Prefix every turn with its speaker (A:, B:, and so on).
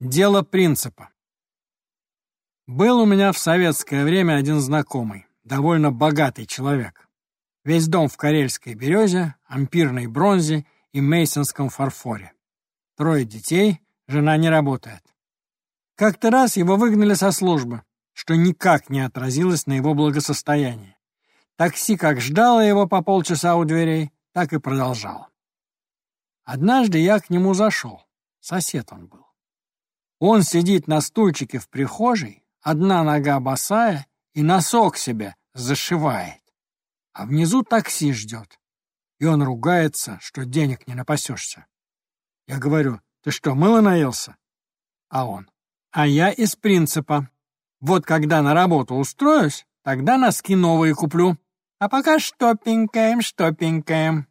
A: Дело принципа. Был у меня в советское время один знакомый, довольно богатый человек. Весь дом в карельской березе, ампирной бронзе и мейсонском фарфоре. Трое детей, жена не работает. Как-то раз его выгнали со службы, что никак не отразилось на его благосостоянии. Такси как ждало его по полчаса у дверей, так и продолжало. Однажды я к нему зашел, сосед он был. Он сидит на стульчике в прихожей, одна нога босая и носок себе зашивает. А внизу такси ждет. И он ругается, что денег не напасешься. Я говорю, ты что, мыло наелся? А он, а я из принципа. Вот когда на работу устроюсь, тогда носки новые куплю. А пока штопенькаем, штопенькаем.